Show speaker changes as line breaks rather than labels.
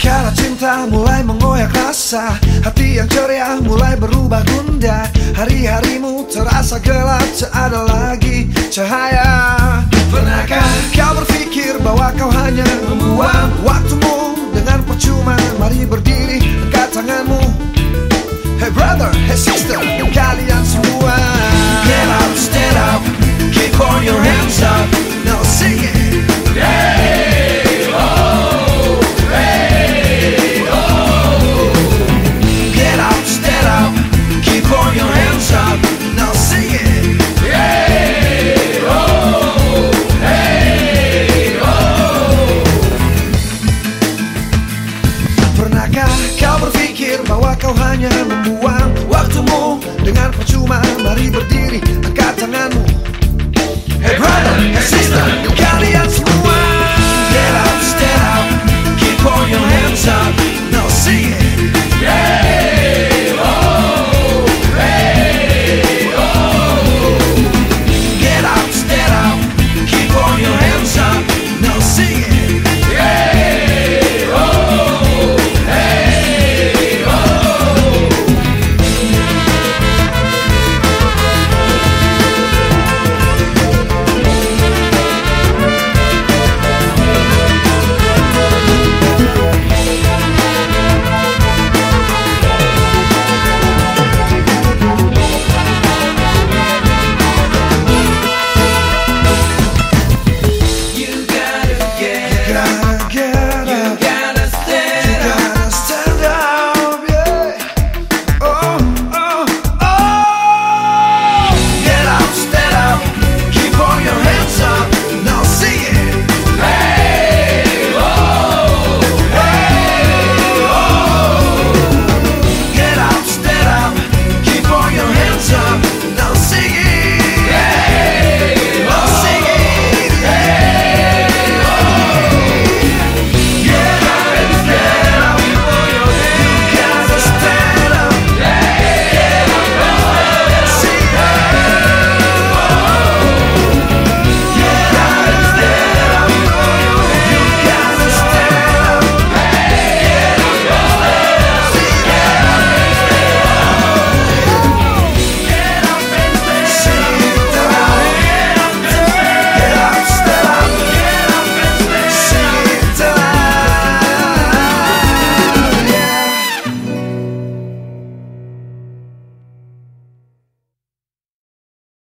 Karena cinta mulai mengoyak rasa. Hati yang ceria mulai berubah gundah Hari-harimu terasa gelap Tak ada lagi cahaya. Pernahkah kau berpikir bahwa kau hanya Membuang waktumu dengan percuma? Mari berdiri angkat tanganmu. Hey brother, hey sister.